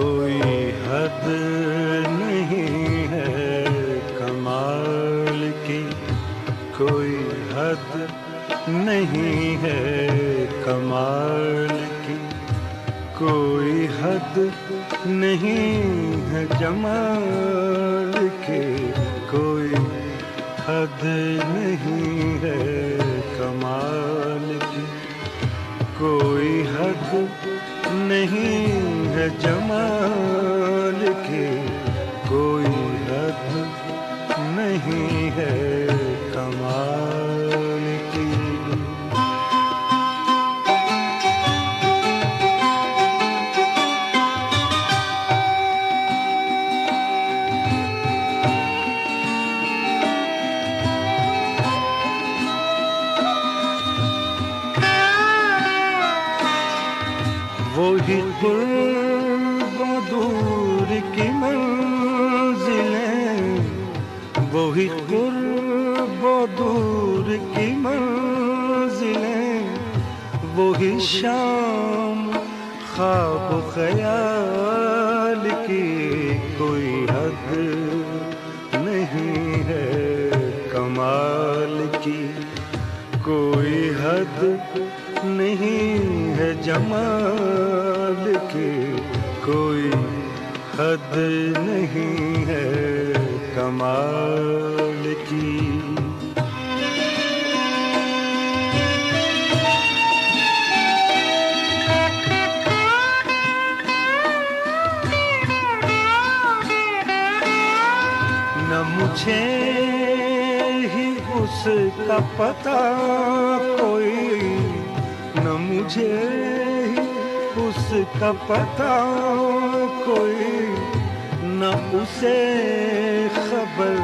کوئی حد نہیں ہے کمال کی، کوئی حد نہیں ہے کمال کی، کوئی حد نہیں ہے جمال کی، کوئی حد نہیں ہے کمال کی، کوئی حد نہیں جمال کی کوئی حد نہیں ہے کمال کی۔ وہی قرب کی منزلیں وہی قرب و دور کی منزلیں وہی شام، خواب و خیال کی کوئی حد نہیں ہے۔ کمال کی کوئی حد نہیں ہے۔ جمال کی کوئی حد نہیں ہے کمال کی۔ نہ مجھے ہی اس کا پتا کوئی، نہ مجھے ہی اس کا پتا کوئی۔ نہ اسے خبر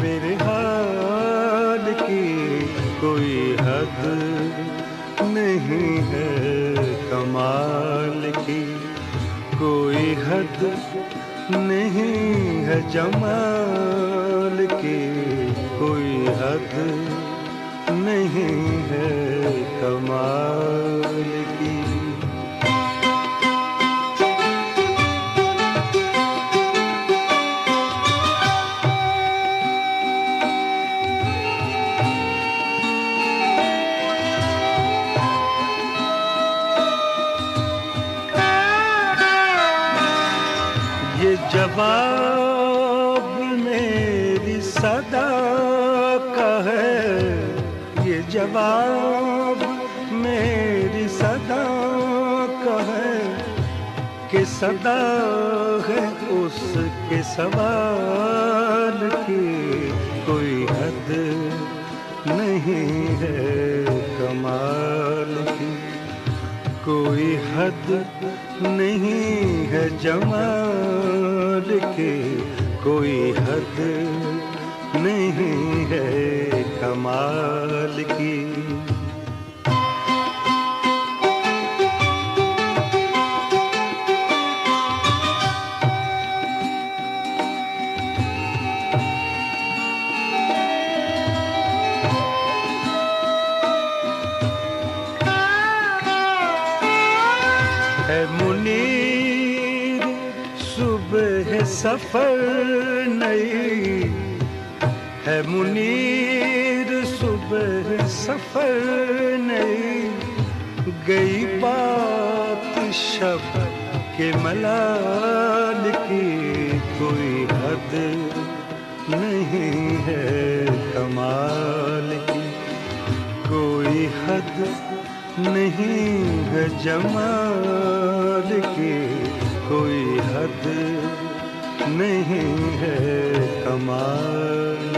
میرے حال کی کوئی حد نہیں ہے کمال کی کوئی حد نہیں ہے جمال کی کوئی حد نہیں ہے کمال جواب میری صدا کا ہے۔ یہ جواب میری صدا کا ہے۔ کہ صدا ہے اس کے سوال کی۔ کوئی حد نہیں ہے جمال کے کوئی حد نہیں ہے کمال۔ ہے منیر، صبح سفر نئی۔ ہے منیر، صبح سفر نئی۔ گئی بات شب کے ملال کی کوئی حد نہیں ہے کمال کی۔ کوئی حد نہیں ہے جمال کی کوئی حد نہیں ہے کمال